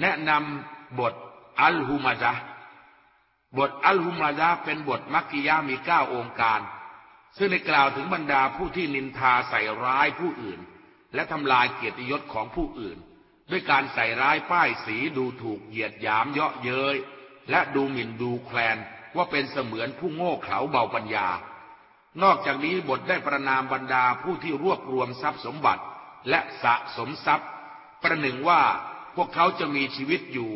แนะนำบทอัลฮุมาซะบทอัลฮุมาซะเป็นบทมักกิยามีเก้าองค์การ ซึ่งได้กล่าวถึงบรรดาผู้ที่นินทาใส่ร้ายผู้อื่น และทำลายเกียรติยศของผู้อื่น ด้วยการใส่ร้ายป้ายสีดูถูกเหยียดหยามเยาะเย้ยและดูหมิ่นดูแคลนว่าเป็นเสมือนผู้โง่เขลาเบาปัญญา นอกจากนี้บทได้ประนามบรรดาผู้ที่รวบรวมทรัพย์สมบัติและสะสมทรัพย์ ประหนึ่งว่า วกเขาจะมีชีวิตอยู่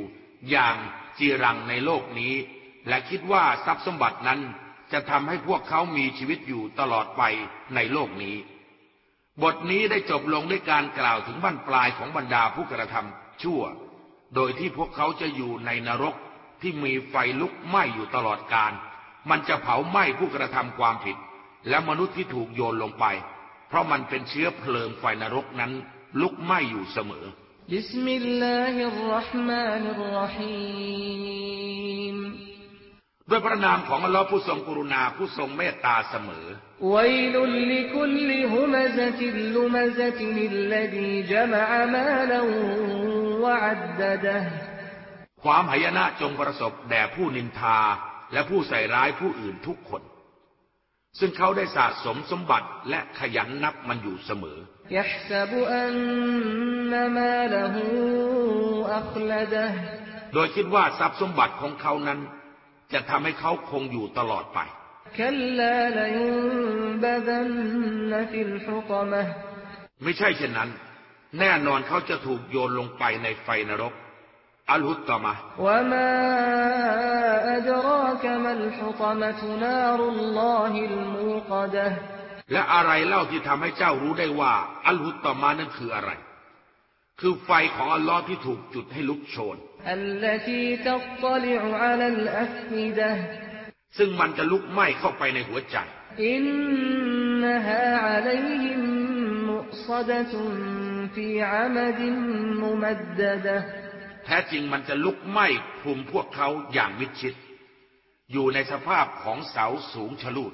อย่างจีรังในโลกนี้ และคิดว่าทรัพย์สมบัตินั้นจะทำให้พวกเขามีชีวิตอยู่ตลอดไปในโลกนี้ บทนี้ได้จบลงด้วยการกล่าวถึงบั้นปลายของบรรดาผู้กระทำชั่ว โดยที่พวกเขาจะอยู่ในนรกที่มีไฟลุกไหม้อยู่ตลอดกาลมันจะเผาไหม้ผู้กระทำความผิด และมนุษย์ที่ถูกโยนลงไป เพราะมันเป็นเชื้อเพลิงไฟนรกนั้นลุกไหม้อยู่เสมอ بسم الله الرحمن الرحيمด้วยพระนามของอัลลอฮ์ผู้ทรงกรุณาผู้ทรงเมตตาเสมอويل لكل همزة لمزة الذي جمع مالا وعددهความหายนะจงประสบแด่ผู้นินทาและผู้ใส่ร้ายผู้อื่นทุกคน ซึ่งเขาได้สะสมสมบัติและขยันนับมันอยู่เสมอ โดยคิดว่าทรัพย์สมบัติของเขานั้น จะทำให้เขาคงอยู่ตลอดไป ไม่ใช่เช่นนั้น แน่นอนเขาจะถูกโยนลงไปในไฟนรก อัลฮุตตมะ และอะไรเล่าที่ทำให้เจ้ารู้ได้ว่า อัลฮุตตมะนั้นคืออะไร คือไฟของอัลลอฮ์ที่ถูกจุดให้ลุกโชน ซึ่งมันจะลุกไหม้เข้าไปในหัวใจ อินนฮาอะลัยฮิมมุซดะตุนฟีอะมดินมุมัดดดะแท้จริงมันจะลุกไหม้คลุมพวกเขาอย่างวิชิต อยู่ในสภาพของเสาสูงฉลุด